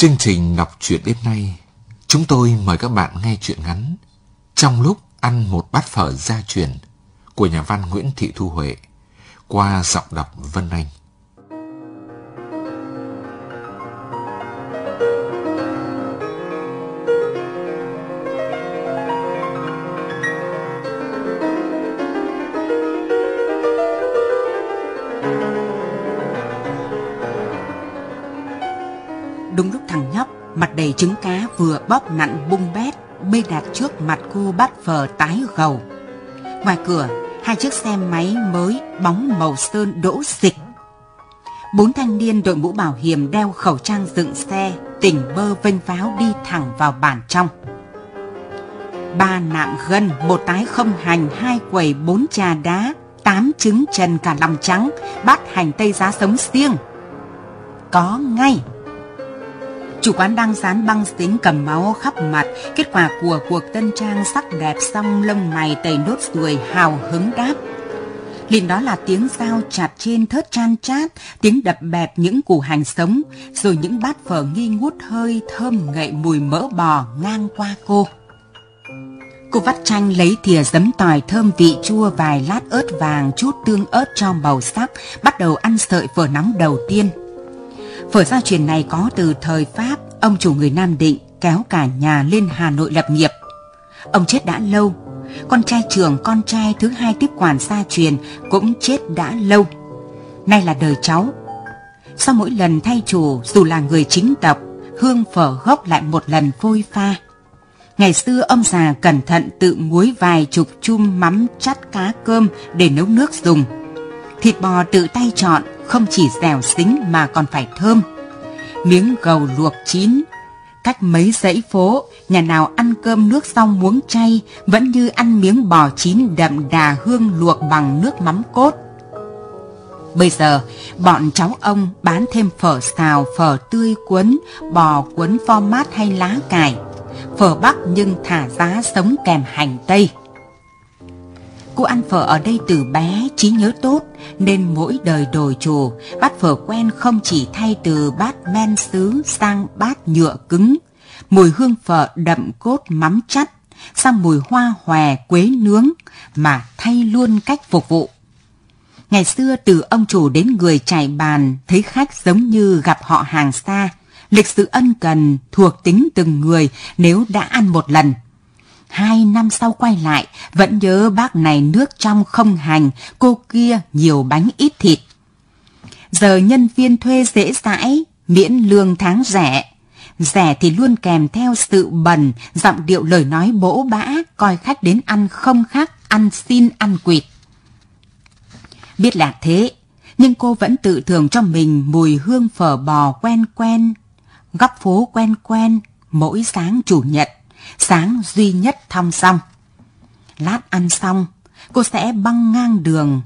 Chương trình đọc truyện đêm nay, chúng tôi mời các bạn nghe truyện ngắn trong lúc ăn một bát phở gia truyền của nhà văn Nguyễn Thị Thu Huệ qua giọng đọc Vân Anh. Cô bát phở tái gầu. Ngoài cửa, hai chiếc xe máy mới bóng màu sơn đỗ dịch. Bốn thanh niên đội mũ bảo hiểm đeo khẩu trang dựng xe, tỉnh bơ vênh pháo đi thẳng vào bản trong. Ba nạm gân, một tái không hành, hai quầy bốn trà đá, tám trứng trần cả lòng trắng, bát hành tây giá sống riêng. Có ngay! Chủ quán đang dán băng dính cầm máu khắp mặt, kết quả của cuộc tân trang sắc đẹp xong lông mày tẩy nốt ruồi hào hứng đáp. Liền đó là tiếng dao chặt trên thớt chan chát, tiếng đập bẹp những củ hành sống, rồi những bát phở nghi ngút hơi thơm ngậy mùi mỡ bò ngang qua cô. Cô vắt chanh lấy thìa giấm tỏi thơm vị chua vài lát ớt vàng chút tương ớt cho màu sắc, bắt đầu ăn sợi phở nóng đầu tiên. Phở gia truyền này có từ thời Pháp, ông chủ người Nam Định kéo cả nhà lên Hà Nội lập nghiệp. Ông chết đã lâu, con trai trưởng con trai thứ hai tiếp quản gia truyền cũng chết đã lâu. Nay là đời cháu. Sau mỗi lần thay chủ dù là người chính tộc, hương phở gốc lại một lần vôi pha. Ngày xưa ông già cẩn thận tự muối vài chục chum mắm chắt cá cơm để nấu nước dùng. Thịt bò tự tay chọn, không chỉ dẻo xính mà còn phải thơm. Miếng gầu luộc chín, cách mấy dãy phố, nhà nào ăn cơm nước xong muống chay vẫn như ăn miếng bò chín đậm đà hương luộc bằng nước mắm cốt. Bây giờ, bọn cháu ông bán thêm phở xào, phở tươi cuốn, bò cuốn format hay lá cải. Phở bắc nhưng thả giá sống kèm hành tây. Cô ăn phở ở đây từ bé, trí nhớ tốt, nên mỗi đời đổi chủ, bát phở quen không chỉ thay từ bát men sứ sang bát nhựa cứng. Mùi hương phở đậm cốt mắm chắt, sang mùi hoa hòe quế nướng, mà thay luôn cách phục vụ. Ngày xưa từ ông chủ đến người trải bàn thấy khách giống như gặp họ hàng xa, lịch sự ân cần thuộc tính từng người nếu đã ăn một lần – Hai năm sau quay lại, vẫn nhớ bác này nước trong không hành, cô kia nhiều bánh ít thịt. Giờ nhân viên thuê dễ dãi, miễn lương tháng rẻ. Rẻ thì luôn kèm theo sự bẩn, giọng điệu lời nói bỗ bã, coi khách đến ăn không khác, ăn xin ăn quỵt. Biết là thế, nhưng cô vẫn tự thường cho mình mùi hương phở bò quen quen, góc phố quen quen, mỗi sáng chủ nhật sáng duy nhất thong xong. Lát ăn xong, cô sẽ băng ngang đường,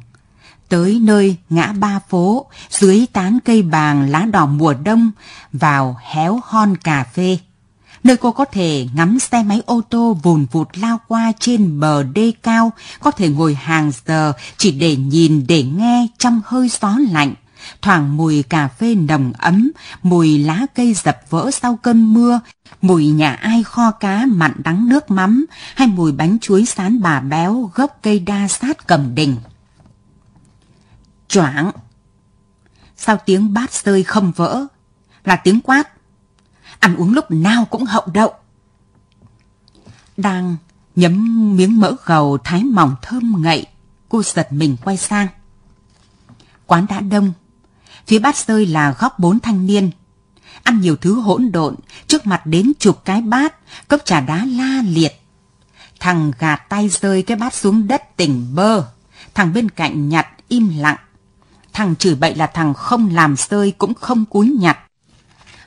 tới nơi ngã ba phố, dưới tán cây bàng lá đỏ mùa đông, vào héo hon cà phê. Nơi cô có thể ngắm xe máy ô tô vùn vụt lao qua trên bờ đê cao, có thể ngồi hàng giờ chỉ để nhìn để nghe trong hơi gió lạnh thoảng mùi cà phê nồng ấm, mùi lá cây dập vỡ sau cơn mưa, mùi nhà ai kho cá mặn đắng nước mắm, hay mùi bánh chuối sán bà béo gốc cây đa sát cầm đỉnh. Choảng! Sao tiếng bát rơi không vỡ? Là tiếng quát. Ăn uống lúc nào cũng hậu đậu. Đang Nhấm miếng mỡ gầu thái mỏng thơm ngậy, cô giật mình quay sang. Quán đã đông, phía bát rơi là góc bốn thanh niên. Ăn nhiều thứ hỗn độn, trước mặt đến chục cái bát, cốc trà đá la liệt. Thằng gạt tay rơi cái bát xuống đất tỉnh bơ, thằng bên cạnh nhặt im lặng. Thằng chửi bậy là thằng không làm rơi cũng không cúi nhặt.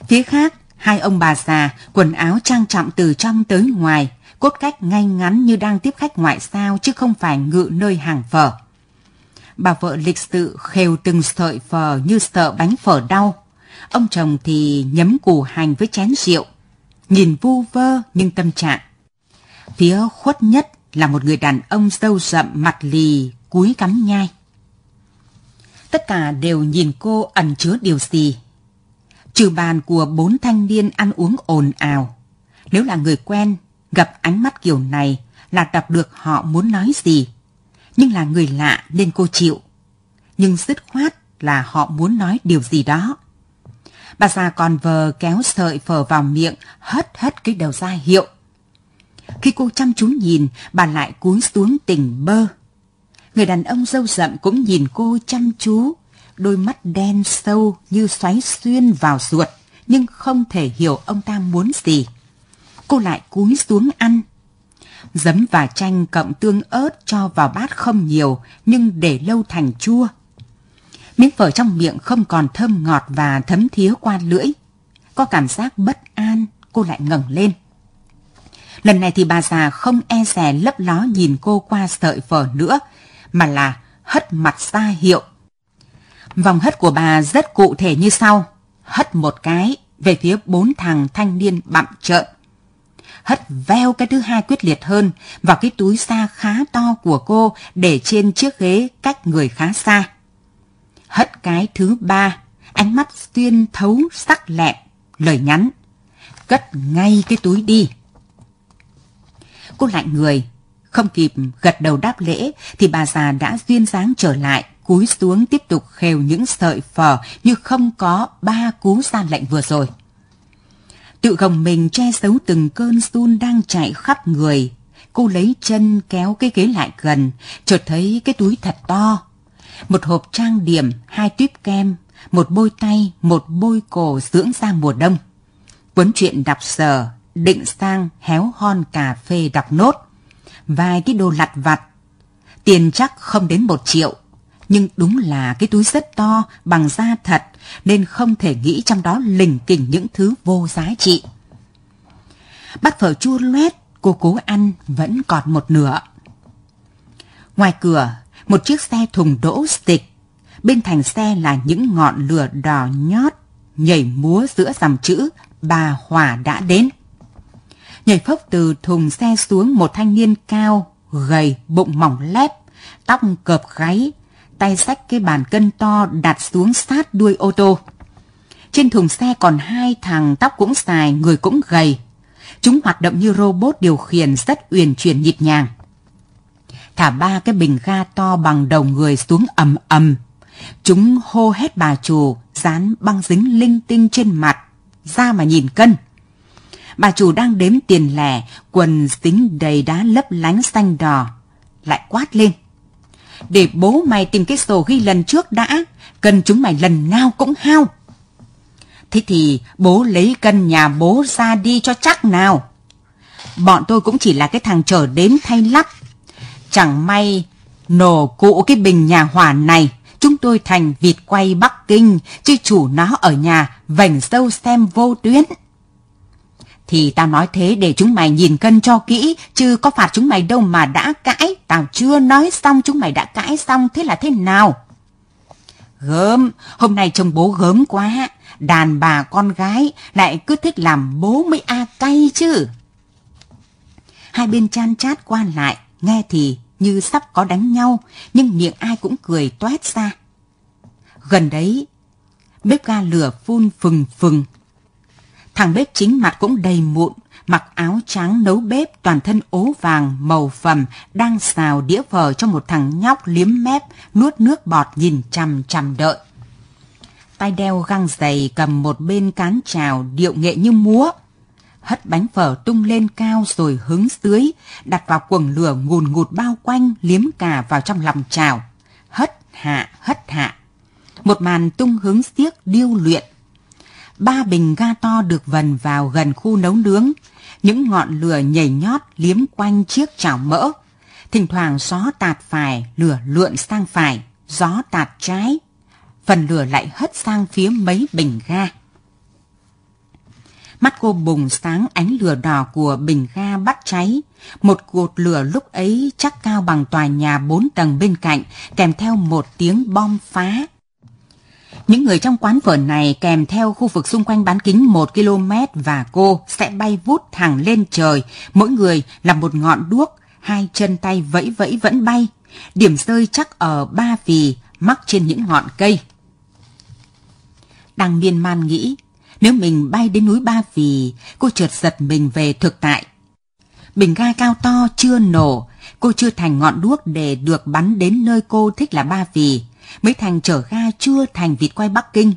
Phía khác, hai ông bà già, quần áo trang trọng từ trong tới ngoài, cốt cách ngay ngắn như đang tiếp khách ngoại sao chứ không phải ngự nơi hàng phở. Bà vợ lịch sự khều từng sợi phở như sợ bánh phở đau. Ông chồng thì nhấm củ hành với chén rượu, nhìn vu vơ nhưng tâm trạng. Phía khuất nhất là một người đàn ông sâu rậm mặt lì, cúi cắm nhai. Tất cả đều nhìn cô ẩn chứa điều gì. Trừ bàn của bốn thanh niên ăn uống ồn ào. Nếu là người quen, gặp ánh mắt kiểu này là đọc được họ muốn nói gì. Nhưng là người lạ nên cô chịu. Nhưng dứt khoát là họ muốn nói điều gì đó. Bà già còn vờ kéo sợi phở vào miệng, hất hất cái đầu ra hiệu. Khi cô chăm chú nhìn, bà lại cúi xuống tỉnh bơ. Người đàn ông dâu rậm cũng nhìn cô chăm chú, đôi mắt đen sâu như xoáy xuyên vào ruột, nhưng không thể hiểu ông ta muốn gì. Cô lại cúi xuống ăn. Giấm và chanh cộng tương ớt cho vào bát không nhiều, nhưng để lâu thành chua. Miếng phở trong miệng không còn thơm ngọt và thấm thía qua lưỡi. Có cảm giác bất an, cô lại ngẩng lên. Lần này thì bà già không e dè lấp ló nhìn cô qua sợi phở nữa, mà là hất mặt ra hiệu. Vòng hất của bà rất cụ thể như sau. Hất một cái về phía bốn thằng thanh niên bặm trợn. Hất veo cái thứ hai quyết liệt hơn vào cái túi da khá to của cô để trên chiếc ghế cách người khá xa. Hất cái thứ ba, ánh mắt xuyên thấu sắc lẹm, lời nhắn. Cất ngay cái túi đi. Cô lạnh người, không kịp gật đầu đáp lễ thì bà già đã duyên dáng trở lại, cúi xuống tiếp tục khều những sợi phở như không có ba cú gian lệnh vừa rồi. Tự gồng mình che giấu từng cơn run đang chạy khắp người. Cô lấy chân kéo cái ghế lại gần, chợt thấy cái túi thật to. Một hộp trang điểm, hai tuyếp kem, một bôi tay, một bôi cổ dưỡng da mùa đông. Cuốn truyện đọc sở, định sang héo hon cà phê đọc nốt vài cái đồ lặt vặt. Tiền chắc không đến một triệu, nhưng đúng là cái túi rất to bằng da thật nên không thể nghĩ trong đó lình kình những thứ vô giá trị. Bát phở chua loét, cô cố ăn vẫn còn một nửa. Ngoài cửa, một chiếc xe thùng đỗ stick. Bên thành xe là những ngọn lửa đỏ nhót, nhảy múa giữa dòng chữ bà Hòa đã đến nhảy phốc từ thùng xe xuống một thanh niên cao, gầy, bụng mỏng lép, tóc cợp gáy, tay xách cái bàn cân to đặt xuống sát đuôi ô tô. Trên thùng xe còn hai thằng tóc cũng dài, người cũng gầy. Chúng hoạt động như robot điều khiển rất uyển chuyển nhịp nhàng. Thả ba cái bình ga to bằng đầu người xuống ầm ầm. Chúng hô hết bà chủ, dán băng dính linh tinh trên mặt, ra mà nhìn cân bà chủ đang đếm tiền lẻ, quần dính đầy đá lấp lánh xanh đỏ. Lại quát lên. Để bố mày tìm cái sổ ghi lần trước đã, cần chúng mày lần nào cũng hao. Thế thì bố lấy cân nhà bố ra đi cho chắc nào. Bọn tôi cũng chỉ là cái thằng chở đếm thay lắp. Chẳng may nổ cụ cái bình nhà hỏa này, chúng tôi thành vịt quay Bắc Kinh, chứ chủ nó ở nhà vành sâu xem vô tuyến. Thì tao nói thế để chúng mày nhìn cân cho kỹ, chứ có phạt chúng mày đâu mà đã cãi. Tao chưa nói xong chúng mày đã cãi xong, thế là thế nào? Gớm, hôm nay trông bố gớm quá. Đàn bà con gái lại cứ thích làm bố mới a cay chứ. Hai bên chan chát qua lại, nghe thì như sắp có đánh nhau, nhưng miệng ai cũng cười toét ra. Gần đấy, bếp ga lửa phun phừng phừng, Thằng bếp chính mặt cũng đầy mụn, mặc áo trắng nấu bếp toàn thân ố vàng màu phẩm đang xào đĩa phở cho một thằng nhóc liếm mép nuốt nước bọt nhìn chằm chằm đợi. Tay đeo găng giày cầm một bên cán trào điệu nghệ như múa. hất bánh phở tung lên cao rồi hứng dưới, đặt vào quần lửa ngùn ngụt bao quanh, liếm cà vào trong lòng trào Hất hạ, hất hạ. Một màn tung hứng xiếc điêu luyện. Ba bình ga to được vần vào gần khu nấu nướng. Những ngọn lửa nhảy nhót liếm quanh chiếc chảo mỡ. Thỉnh thoảng gió tạt phải, lửa lượn sang phải, gió tạt trái. Phần lửa lại hất sang phía mấy bình ga. Mắt cô bùng sáng ánh lửa đỏ của bình ga bắt cháy. Một cột lửa lúc ấy chắc cao bằng tòa nhà bốn tầng bên cạnh, kèm theo một tiếng bom phá. Những người trong quán phở này kèm theo khu vực xung quanh bán kính 1 km và cô sẽ bay vút thẳng lên trời, mỗi người là một ngọn đuốc, hai chân tay vẫy vẫy vẫn bay. Điểm rơi chắc ở ba vì mắc trên những ngọn cây. Đang miên man nghĩ, nếu mình bay đến núi Ba Vì, cô trượt giật mình về thực tại. Bình ga cao to chưa nổ, cô chưa thành ngọn đuốc để được bắn đến nơi cô thích là Ba Vì, mấy thằng chở ga chưa thành vịt quay Bắc Kinh.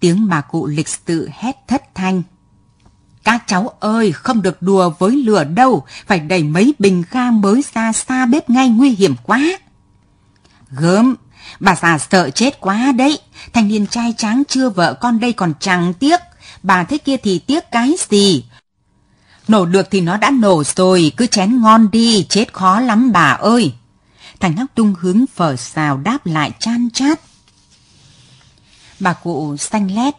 Tiếng bà cụ lịch sự hét thất thanh. Các cháu ơi, không được đùa với lửa đâu, phải đẩy mấy bình ga mới ra xa bếp ngay nguy hiểm quá. Gớm, Bà già sợ chết quá đấy. Thanh niên trai tráng chưa vợ con đây còn chẳng tiếc. Bà thế kia thì tiếc cái gì? Nổ được thì nó đã nổ rồi, cứ chén ngon đi, chết khó lắm bà ơi. Thành Hắc tung hướng phở xào đáp lại chan chát. Bà cụ xanh lét,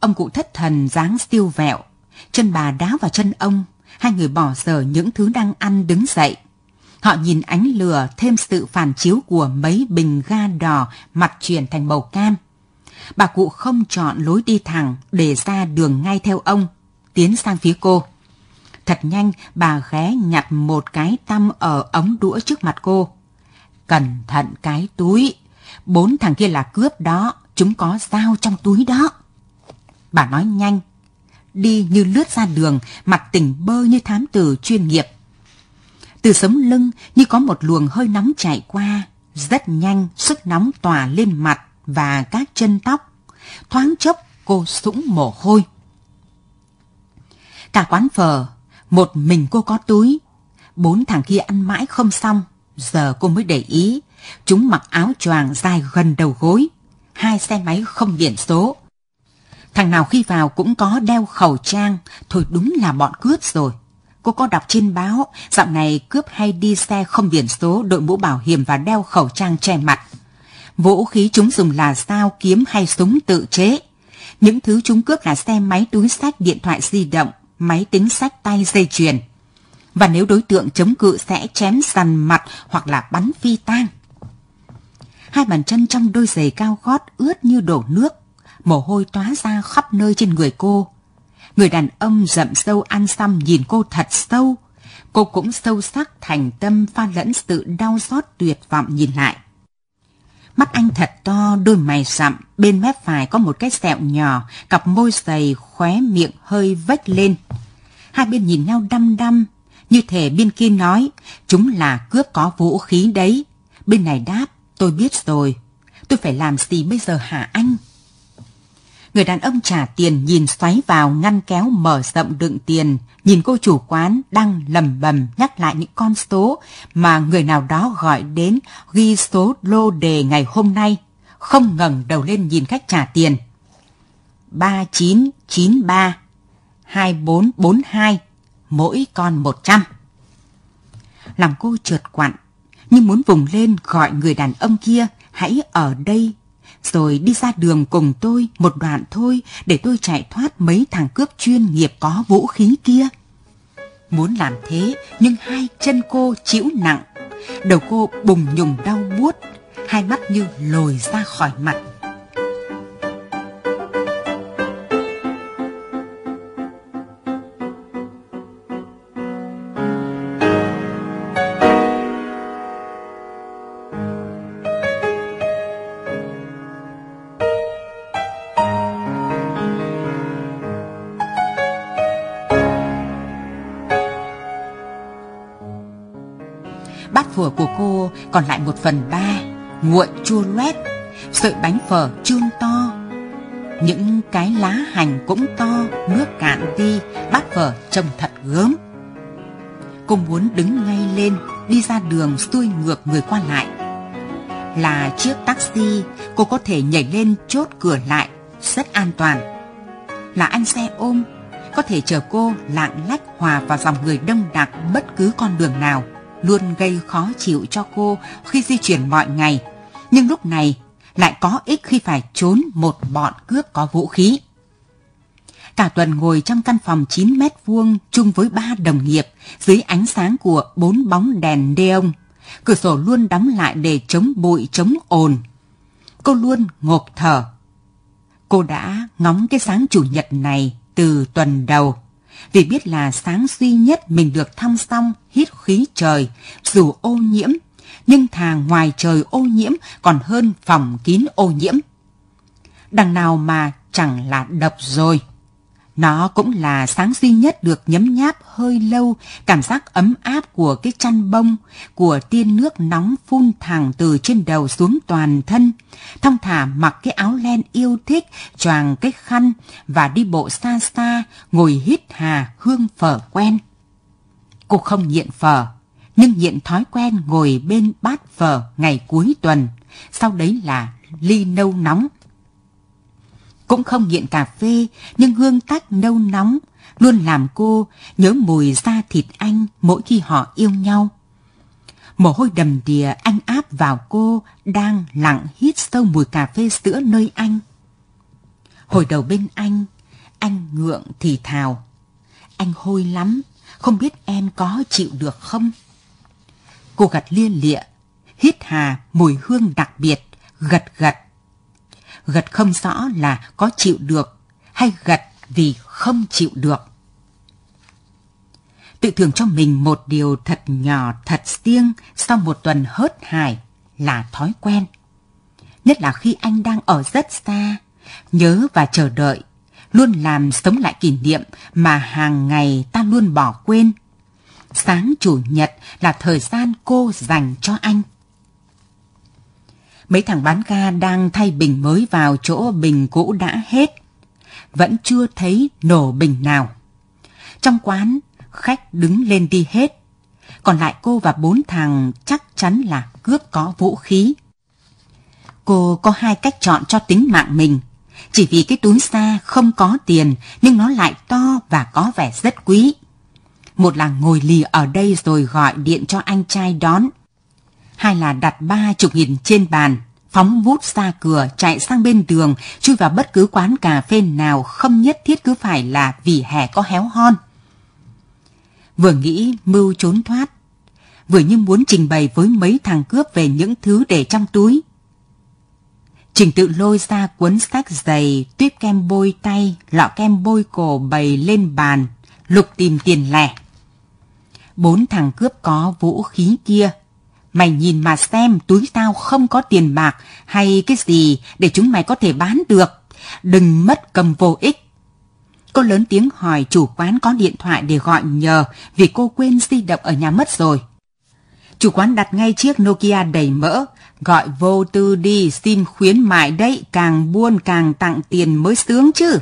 ông cụ thất thần dáng siêu vẹo, chân bà đá vào chân ông, hai người bỏ giờ những thứ đang ăn đứng dậy. Họ nhìn ánh lửa thêm sự phản chiếu của mấy bình ga đỏ mặt chuyển thành màu cam. Bà cụ không chọn lối đi thẳng để ra đường ngay theo ông, tiến sang phía cô. Thật nhanh, bà ghé nhặt một cái tăm ở ống đũa trước mặt cô. Cẩn thận cái túi. Bốn thằng kia là cướp đó, chúng có dao trong túi đó. Bà nói nhanh, đi như lướt ra đường, mặt tỉnh bơ như thám tử chuyên nghiệp. Từ sống lưng như có một luồng hơi nóng chạy qua, rất nhanh sức nóng tỏa lên mặt và các chân tóc. Thoáng chốc cô sũng mồ hôi. Cả quán phở, một mình cô có túi. Bốn thằng kia ăn mãi không xong, giờ cô mới để ý. Chúng mặc áo choàng dài gần đầu gối, hai xe máy không biển số. Thằng nào khi vào cũng có đeo khẩu trang, thôi đúng là bọn cướp rồi. Cô có đọc trên báo, dạo này cướp hay đi xe không biển số, đội mũ bảo hiểm và đeo khẩu trang che mặt. Vũ khí chúng dùng là dao, kiếm hay súng tự chế. Những thứ chúng cướp là xe máy, túi sách, điện thoại di động, máy tính sách tay, dây chuyền. Và nếu đối tượng chống cự sẽ chém sằn mặt hoặc là bắn phi tang. Hai bàn chân trong đôi giày cao gót ướt như đổ nước, mồ hôi tóa ra khắp nơi trên người cô Người đàn ông rậm sâu ăn xăm nhìn cô thật sâu. Cô cũng sâu sắc thành tâm pha lẫn sự đau xót tuyệt vọng nhìn lại. Mắt anh thật to, đôi mày rậm, bên mép phải có một cái sẹo nhỏ, cặp môi dày, khóe miệng hơi vếch lên. Hai bên nhìn nhau đăm đăm, như thể bên kia nói, chúng là cướp có vũ khí đấy. Bên này đáp, tôi biết rồi. Tôi phải làm gì bây giờ hả anh? Người đàn ông trả tiền nhìn xoáy vào ngăn kéo mở rộng đựng tiền, nhìn cô chủ quán đang lầm bầm nhắc lại những con số mà người nào đó gọi đến ghi số lô đề ngày hôm nay, không ngẩng đầu lên nhìn khách trả tiền. 3993 2442 mỗi con 100. Làm cô trượt quặn, nhưng muốn vùng lên gọi người đàn ông kia hãy ở đây rồi đi ra đường cùng tôi một đoạn thôi để tôi chạy thoát mấy thằng cướp chuyên nghiệp có vũ khí kia. Muốn làm thế nhưng hai chân cô chịu nặng, đầu cô bùng nhùng đau buốt, hai mắt như lồi ra khỏi mặt. Còn lại một phần ba, nguội chua loét, sợi bánh phở trương to. Những cái lá hành cũng to, nước cạn đi, bát phở trông thật gớm. Cô muốn đứng ngay lên, đi ra đường xuôi ngược người qua lại. Là chiếc taxi, cô có thể nhảy lên chốt cửa lại, rất an toàn. Là anh xe ôm, có thể chở cô lạng lách hòa vào dòng người đông đặc bất cứ con đường nào, luôn gây khó chịu cho cô khi di chuyển mọi ngày. Nhưng lúc này lại có ích khi phải trốn một bọn cướp có vũ khí. Cả tuần ngồi trong căn phòng 9 mét vuông chung với ba đồng nghiệp dưới ánh sáng của bốn bóng đèn neon. Cửa sổ luôn đóng lại để chống bụi, chống ồn. Cô luôn ngộp thở. Cô đã ngóng cái sáng chủ nhật này từ tuần đầu vì biết là sáng duy nhất mình được thăm xong hít khí trời, dù ô nhiễm, nhưng thà ngoài trời ô nhiễm còn hơn phòng kín ô nhiễm. Đằng nào mà chẳng là độc rồi. Nó cũng là sáng duy nhất được nhấm nháp hơi lâu cảm giác ấm áp của cái chăn bông, của tiên nước nóng phun thẳng từ trên đầu xuống toàn thân. thong thả mặc cái áo len yêu thích, choàng cái khăn và đi bộ xa xa, ngồi hít hà hương phở quen. Cô không nghiện phở, nhưng nghiện thói quen ngồi bên bát phở ngày cuối tuần, sau đấy là ly nâu nóng. Cũng không nghiện cà phê, nhưng hương tách nâu nóng luôn làm cô nhớ mùi da thịt anh mỗi khi họ yêu nhau. Mồ hôi đầm đìa anh áp vào cô đang lặng hít sâu mùi cà phê sữa nơi anh. Hồi đầu bên anh, anh ngượng thì thào. Anh hôi lắm, không biết em có chịu được không? Cô gật lia lịa, hít hà mùi hương đặc biệt, gật gật. Gật không rõ là có chịu được hay gật vì không chịu được. Tự thưởng cho mình một điều thật nhỏ thật riêng sau một tuần hớt hải là thói quen. Nhất là khi anh đang ở rất xa, nhớ và chờ đợi, luôn làm sống lại kỷ niệm mà hàng ngày ta luôn bỏ quên sáng chủ nhật là thời gian cô dành cho anh. Mấy thằng bán ga đang thay bình mới vào chỗ bình cũ đã hết. Vẫn chưa thấy nổ bình nào. Trong quán, khách đứng lên đi hết. Còn lại cô và bốn thằng chắc chắn là cướp có vũ khí. Cô có hai cách chọn cho tính mạng mình. Chỉ vì cái túi xa không có tiền nhưng nó lại to và có vẻ rất quý. Một là ngồi lì ở đây rồi gọi điện cho anh trai đón. Hai là đặt ba chục nghìn trên bàn, phóng vút ra cửa chạy sang bên đường, chui vào bất cứ quán cà phê nào không nhất thiết cứ phải là vì hè có héo hon. Vừa nghĩ mưu trốn thoát, vừa như muốn trình bày với mấy thằng cướp về những thứ để trong túi. Trình tự lôi ra cuốn sách dày, tuyếp kem bôi tay, lọ kem bôi cổ bày lên bàn, lục tìm tiền lẻ bốn thằng cướp có vũ khí kia. Mày nhìn mà xem túi tao không có tiền bạc hay cái gì để chúng mày có thể bán được. Đừng mất cầm vô ích. Cô lớn tiếng hỏi chủ quán có điện thoại để gọi nhờ vì cô quên di động ở nhà mất rồi. Chủ quán đặt ngay chiếc Nokia đầy mỡ, gọi vô tư đi xin khuyến mại đấy, càng buôn càng tặng tiền mới sướng chứ.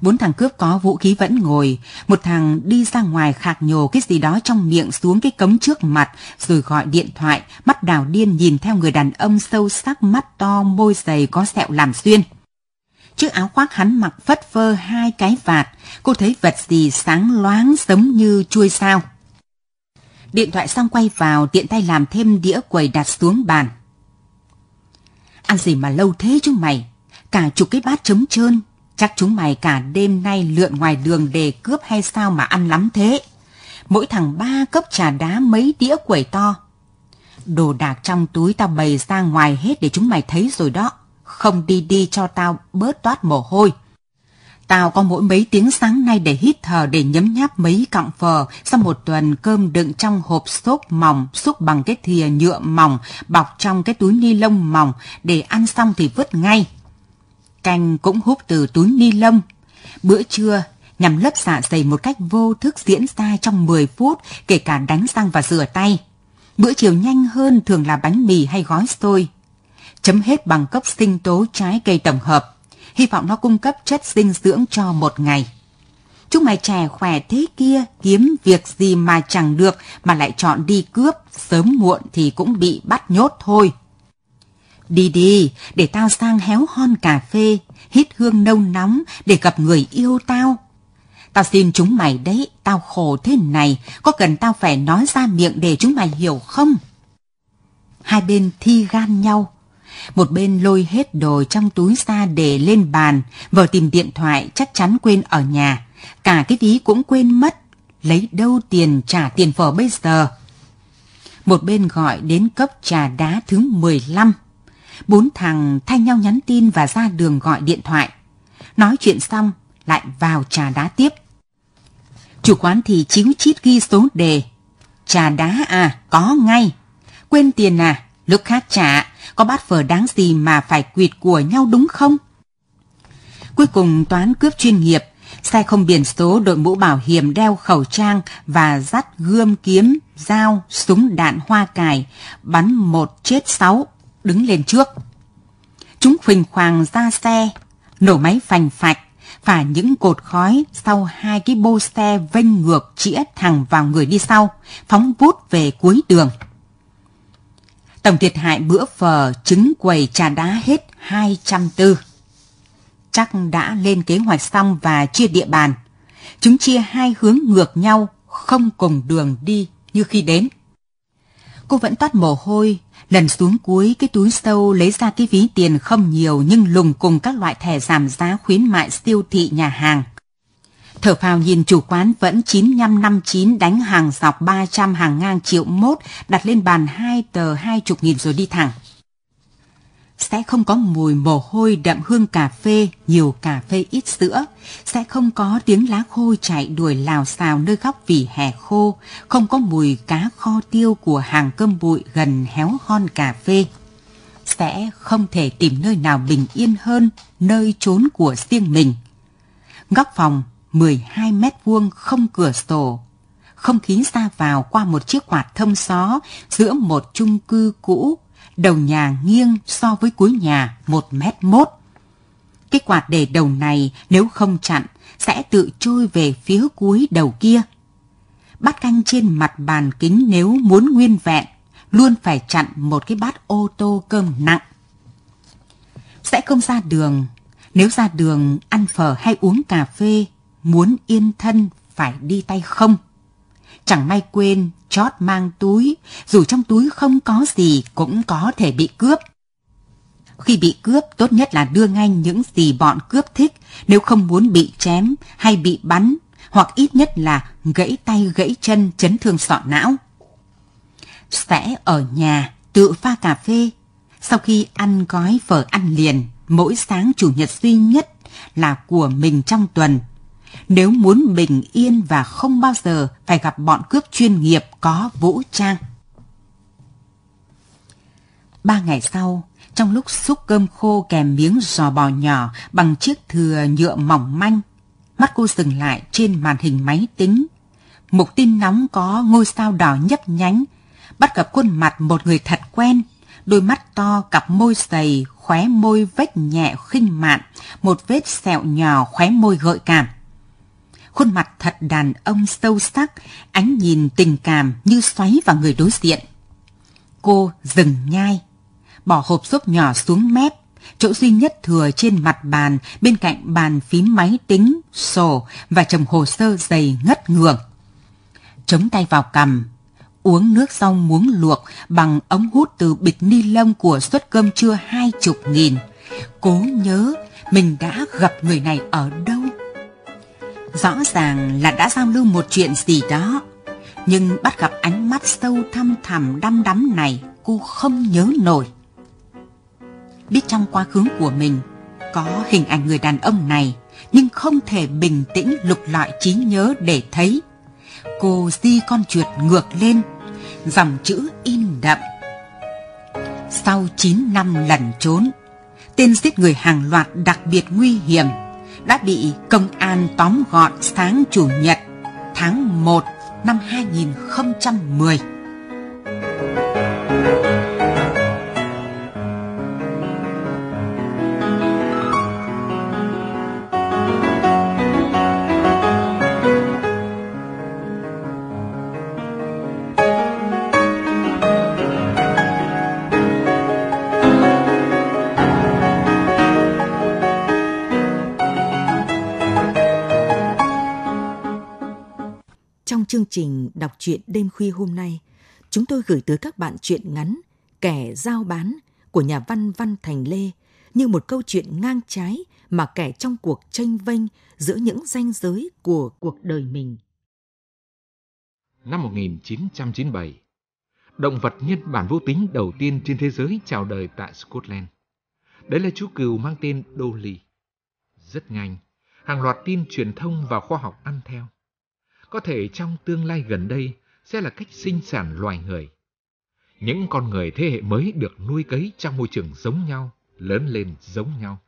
Bốn thằng cướp có vũ khí vẫn ngồi, một thằng đi ra ngoài khạc nhổ cái gì đó trong miệng xuống cái cống trước mặt, rồi gọi điện thoại, mắt đào điên nhìn theo người đàn ông sâu sắc mắt to môi dày có sẹo làm xuyên. Chiếc áo khoác hắn mặc phất phơ hai cái vạt, cô thấy vật gì sáng loáng giống như chuôi sao. Điện thoại xong quay vào, tiện tay làm thêm đĩa quầy đặt xuống bàn. Ăn gì mà lâu thế chứ mày? Cả chục cái bát trống trơn, Chắc chúng mày cả đêm nay lượn ngoài đường để cướp hay sao mà ăn lắm thế. Mỗi thằng ba cốc trà đá mấy đĩa quẩy to. Đồ đạc trong túi tao bày ra ngoài hết để chúng mày thấy rồi đó. Không đi đi cho tao bớt toát mồ hôi. Tao có mỗi mấy tiếng sáng nay để hít thở để nhấm nháp mấy cọng phở sau một tuần cơm đựng trong hộp xốp mỏng, xúc bằng cái thìa nhựa mỏng, bọc trong cái túi ni lông mỏng để ăn xong thì vứt ngay canh cũng hút từ túi ni lông. Bữa trưa nhằm lấp dạ dày một cách vô thức diễn ra trong 10 phút, kể cả đánh răng và rửa tay. Bữa chiều nhanh hơn thường là bánh mì hay gói xôi. Chấm hết bằng cốc sinh tố trái cây tổng hợp. hy vọng nó cung cấp chất dinh dưỡng cho một ngày. Chúng mày trẻ khỏe thế kia, kiếm việc gì mà chẳng được mà lại chọn đi cướp, sớm muộn thì cũng bị bắt nhốt thôi. Đi đi, để tao sang héo hon cà phê, hít hương nâu nóng để gặp người yêu tao. Tao xin chúng mày đấy, tao khổ thế này, có cần tao phải nói ra miệng để chúng mày hiểu không? Hai bên thi gan nhau. Một bên lôi hết đồ trong túi ra để lên bàn, vợ tìm điện thoại chắc chắn quên ở nhà. Cả cái ví cũng quên mất, lấy đâu tiền trả tiền phở bây giờ. Một bên gọi đến cốc trà đá thứ 15. Bốn thằng thay nhau nhắn tin và ra đường gọi điện thoại. Nói chuyện xong, lại vào trà đá tiếp. Chủ quán thì chíu chít ghi số đề. Trà đá à, có ngay. Quên tiền à, lúc khác trả, có bát phở đáng gì mà phải quyệt của nhau đúng không? Cuối cùng toán cướp chuyên nghiệp, xe không biển số đội mũ bảo hiểm đeo khẩu trang và dắt gươm kiếm, dao, súng đạn hoa cải, bắn một chết sáu, đứng lên trước. Chúng khuỳnh khoàng ra xe, nổ máy phành phạch, và những cột khói sau hai cái bô xe vênh ngược chĩa thẳng vào người đi sau, phóng vút về cuối đường. Tổng thiệt hại bữa phở trứng quầy trà đá hết 240. Chắc đã lên kế hoạch xong và chia địa bàn. Chúng chia hai hướng ngược nhau, không cùng đường đi như khi đến. Cô vẫn toát mồ hôi, lần xuống cuối cái túi sâu lấy ra cái ví tiền không nhiều nhưng lùng cùng các loại thẻ giảm giá khuyến mại siêu thị nhà hàng. Thở phào nhìn chủ quán vẫn 9559 đánh hàng dọc 300 hàng ngang triệu mốt đặt lên bàn hai tờ hai chục nghìn rồi đi thẳng. Sẽ không có mùi mồ hôi đậm hương cà phê, nhiều cà phê ít sữa. Sẽ không có tiếng lá khô chạy đuổi lào xào nơi góc vỉ hè khô. Không có mùi cá kho tiêu của hàng cơm bụi gần héo hon cà phê. Sẽ không thể tìm nơi nào bình yên hơn nơi trốn của riêng mình. Góc phòng 12 mét vuông không cửa sổ. Không khí ra vào qua một chiếc quạt thông gió giữa một chung cư cũ, đầu nhà nghiêng so với cuối nhà một mét mốt. Cái quạt để đầu này nếu không chặn sẽ tự trôi về phía cuối đầu kia. Bát canh trên mặt bàn kính nếu muốn nguyên vẹn, luôn phải chặn một cái bát ô tô cơm nặng. Sẽ không ra đường, nếu ra đường ăn phở hay uống cà phê muốn yên thân phải đi tay không. Chẳng may quên, chót mang túi, dù trong túi không có gì cũng có thể bị cướp. Khi bị cướp, tốt nhất là đưa ngay những gì bọn cướp thích, nếu không muốn bị chém hay bị bắn, hoặc ít nhất là gãy tay gãy chân chấn thương sọ não. Sẽ ở nhà tự pha cà phê, sau khi ăn gói phở ăn liền, mỗi sáng chủ nhật duy nhất là của mình trong tuần nếu muốn bình yên và không bao giờ phải gặp bọn cướp chuyên nghiệp có vũ trang. Ba ngày sau, trong lúc xúc cơm khô kèm miếng giò bò nhỏ bằng chiếc thừa nhựa mỏng manh, mắt cô dừng lại trên màn hình máy tính. Mục tin nóng có ngôi sao đỏ nhấp nhánh, bắt gặp khuôn mặt một người thật quen, đôi mắt to, cặp môi dày, khóe môi vách nhẹ khinh mạn, một vết sẹo nhỏ khóe môi gợi cảm khuôn mặt thật đàn ông sâu sắc, ánh nhìn tình cảm như xoáy vào người đối diện. Cô dừng nhai, bỏ hộp xốp nhỏ xuống mép, chỗ duy nhất thừa trên mặt bàn bên cạnh bàn phím máy tính, sổ và chồng hồ sơ dày ngất ngường. Chống tay vào cầm, uống nước rau muống luộc bằng ống hút từ bịch ni lông của suất cơm trưa hai chục nghìn. Cố nhớ mình đã gặp người này ở đâu. Rõ ràng là đã giao lưu một chuyện gì đó, nhưng bắt gặp ánh mắt sâu thăm thẳm đăm đắm này cô không nhớ nổi. Biết trong quá khứ của mình có hình ảnh người đàn ông này, nhưng không thể bình tĩnh lục lọi trí nhớ để thấy. Cô di con chuột ngược lên, dòng chữ in đậm. Sau 9 năm lẩn trốn, tên giết người hàng loạt đặc biệt nguy hiểm đã bị công an tóm gọn sáng Chủ nhật tháng 1 năm 2010. Trình đọc truyện đêm khuya hôm nay, chúng tôi gửi tới các bạn truyện ngắn Kẻ giao bán của nhà văn Văn Thành Lê như một câu chuyện ngang trái mà kẻ trong cuộc tranh vênh giữa những ranh giới của cuộc đời mình. Năm 1997, động vật nhân bản vô tính đầu tiên trên thế giới chào đời tại Scotland. Đấy là chú cừu mang tên Dolly. Rất nhanh, hàng loạt tin truyền thông và khoa học ăn theo. Có thể trong tương lai gần đây sẽ là cách sinh sản loài người. Những con người thế hệ mới được nuôi cấy trong môi trường giống nhau, lớn lên giống nhau.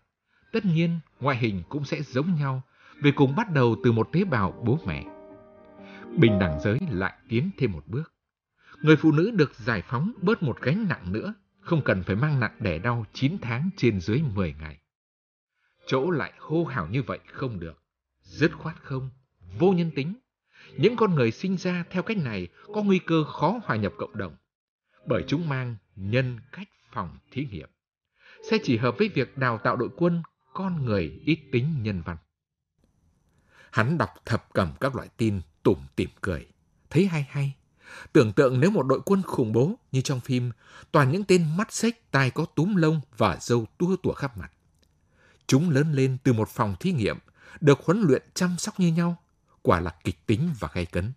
Tất nhiên, ngoại hình cũng sẽ giống nhau vì cùng bắt đầu từ một tế bào bố mẹ. Bình đẳng giới lại tiến thêm một bước. Người phụ nữ được giải phóng bớt một gánh nặng nữa, không cần phải mang nặng đẻ đau 9 tháng trên dưới 10 ngày. Chỗ lại hô hào như vậy không được. Dứt khoát không, vô nhân tính. Những con người sinh ra theo cách này có nguy cơ khó hòa nhập cộng đồng, bởi chúng mang nhân cách phòng thí nghiệm. Sẽ chỉ hợp với việc đào tạo đội quân con người ít tính nhân văn. Hắn đọc thập cầm các loại tin tủm tỉm cười, thấy hay hay. Tưởng tượng nếu một đội quân khủng bố như trong phim, toàn những tên mắt xếch, tai có túm lông và râu tua tủa khắp mặt. Chúng lớn lên từ một phòng thí nghiệm, được huấn luyện chăm sóc như nhau, quả là kịch tính và gay cấn.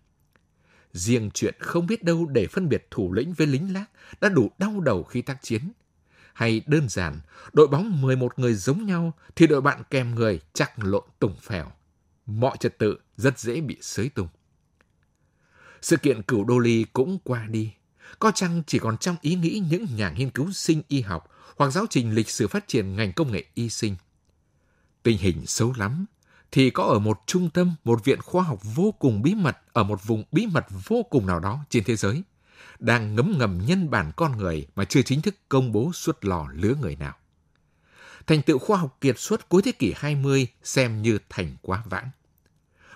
Riêng chuyện không biết đâu để phân biệt thủ lĩnh với lính lác đã đủ đau đầu khi tác chiến. Hay đơn giản, đội bóng 11 người giống nhau thì đội bạn kèm người chắc lộn tùng phèo. Mọi trật tự rất dễ bị xới tung. Sự kiện cửu đô ly cũng qua đi. Có chăng chỉ còn trong ý nghĩ những nhà nghiên cứu sinh y học hoặc giáo trình lịch sử phát triển ngành công nghệ y sinh. Tình hình xấu lắm thì có ở một trung tâm, một viện khoa học vô cùng bí mật ở một vùng bí mật vô cùng nào đó trên thế giới, đang ngấm ngầm nhân bản con người mà chưa chính thức công bố xuất lò lứa người nào. Thành tựu khoa học kiệt xuất cuối thế kỷ 20 xem như thành quá vãng.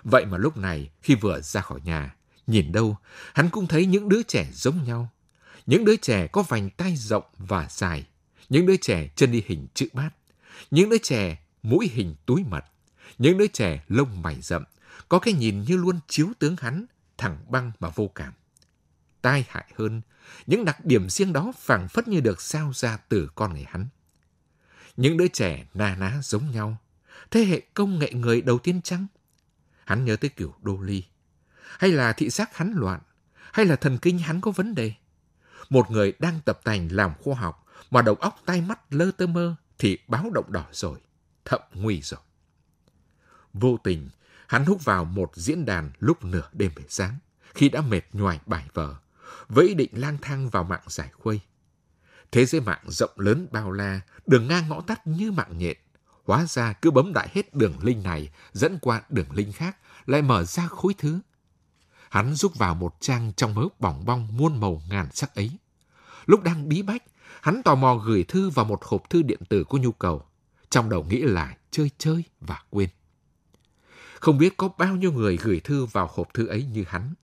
Vậy mà lúc này, khi vừa ra khỏi nhà, nhìn đâu, hắn cũng thấy những đứa trẻ giống nhau. Những đứa trẻ có vành tay rộng và dài, những đứa trẻ chân đi hình chữ bát, những đứa trẻ mũi hình túi mật, những đứa trẻ lông mày rậm, có cái nhìn như luôn chiếu tướng hắn, thẳng băng mà vô cảm. Tai hại hơn, những đặc điểm riêng đó phảng phất như được sao ra từ con người hắn. Những đứa trẻ na ná giống nhau, thế hệ công nghệ người đầu tiên chăng? Hắn nhớ tới kiểu đô ly. Hay là thị giác hắn loạn? Hay là thần kinh hắn có vấn đề? Một người đang tập tành làm khoa học mà đầu óc tay mắt lơ tơ mơ thì báo động đỏ rồi, thậm nguy rồi. Vô tình, hắn hút vào một diễn đàn lúc nửa đêm về sáng, khi đã mệt nhoài bài vở, với ý định lang thang vào mạng giải khuây. Thế giới mạng rộng lớn bao la, đường ngang ngõ tắt như mạng nhện. Hóa ra cứ bấm đại hết đường link này, dẫn qua đường link khác, lại mở ra khối thứ. Hắn rút vào một trang trong mớ bỏng bong muôn màu ngàn sắc ấy. Lúc đang bí bách, hắn tò mò gửi thư vào một hộp thư điện tử có nhu cầu. Trong đầu nghĩ là chơi chơi và quên. Không biết có bao nhiêu người gửi thư vào hộp thư ấy như hắn.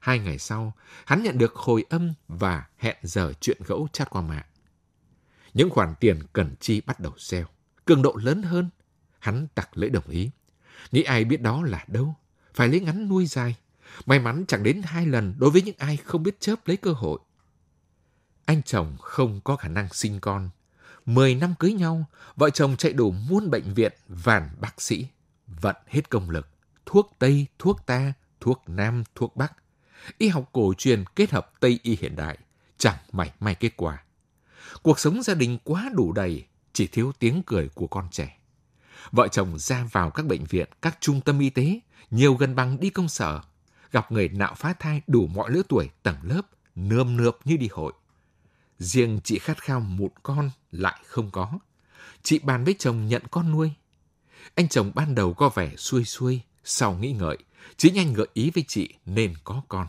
Hai ngày sau, hắn nhận được hồi âm và hẹn giờ chuyện gẫu chat qua mạng. Những khoản tiền cần chi bắt đầu xeo. Cường độ lớn hơn. Hắn tặc lễ đồng ý. Nghĩ ai biết đó là đâu. Phải lấy ngắn nuôi dài. May mắn chẳng đến hai lần đối với những ai không biết chớp lấy cơ hội. Anh chồng không có khả năng sinh con. Mười năm cưới nhau, vợ chồng chạy đủ muôn bệnh viện, vàn bác sĩ. Vận hết công lực. Thuốc Tây, thuốc ta, thuốc Nam, thuốc Bắc. Y học cổ truyền kết hợp Tây y hiện đại. Chẳng mảy may kết quả. Cuộc sống gia đình quá đủ đầy, chỉ thiếu tiếng cười của con trẻ. Vợ chồng ra vào các bệnh viện, các trung tâm y tế, nhiều gần bằng đi công sở, gặp người nạo phá thai đủ mọi lứa tuổi, tầng lớp, nơm nượp như đi hội. Riêng chị khát khao một con lại không có. Chị bàn với chồng nhận con nuôi. Anh chồng ban đầu có vẻ xuôi xuôi, sau nghĩ ngợi, chính anh gợi ý với chị nên có con.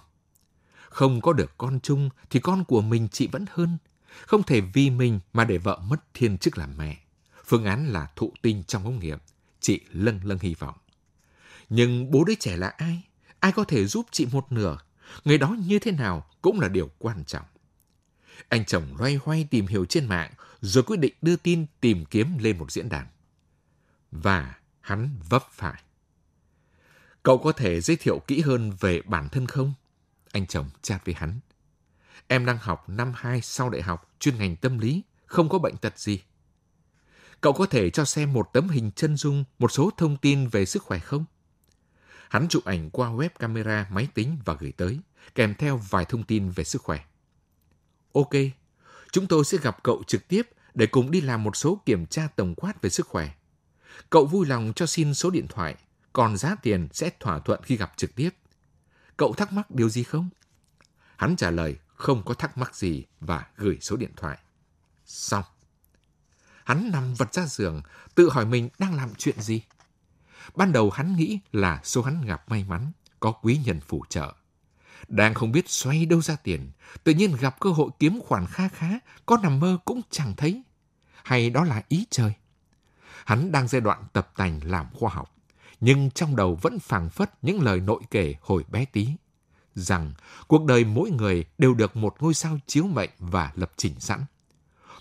Không có được con chung thì con của mình chị vẫn hơn, không thể vì mình mà để vợ mất thiên chức làm mẹ. Phương án là thụ tinh trong ống nghiệm. Chị lâng lâng hy vọng. Nhưng bố đứa trẻ là ai? Ai có thể giúp chị một nửa? Người đó như thế nào cũng là điều quan trọng. Anh chồng loay hoay tìm hiểu trên mạng rồi quyết định đưa tin tìm kiếm lên một diễn đàn. Và hắn vấp phải. Cậu có thể giới thiệu kỹ hơn về bản thân không? Anh chồng chat với hắn. Em đang học năm 2 sau đại học, chuyên ngành tâm lý, không có bệnh tật gì. Cậu có thể cho xem một tấm hình chân dung, một số thông tin về sức khỏe không? Hắn chụp ảnh qua web camera máy tính và gửi tới, kèm theo vài thông tin về sức khỏe. Ok, chúng tôi sẽ gặp cậu trực tiếp để cùng đi làm một số kiểm tra tổng quát về sức khỏe. Cậu vui lòng cho xin số điện thoại, còn giá tiền sẽ thỏa thuận khi gặp trực tiếp. Cậu thắc mắc điều gì không? Hắn trả lời không có thắc mắc gì và gửi số điện thoại. Xong. Hắn nằm vật ra giường, tự hỏi mình đang làm chuyện gì. Ban đầu hắn nghĩ là số hắn gặp may mắn, có quý nhân phù trợ. Đang không biết xoay đâu ra tiền, tự nhiên gặp cơ hội kiếm khoản kha khá, có nằm mơ cũng chẳng thấy. Hay đó là ý trời? Hắn đang giai đoạn tập tành làm khoa học, nhưng trong đầu vẫn phảng phất những lời nội kể hồi bé tí. Rằng cuộc đời mỗi người đều được một ngôi sao chiếu mệnh và lập trình sẵn.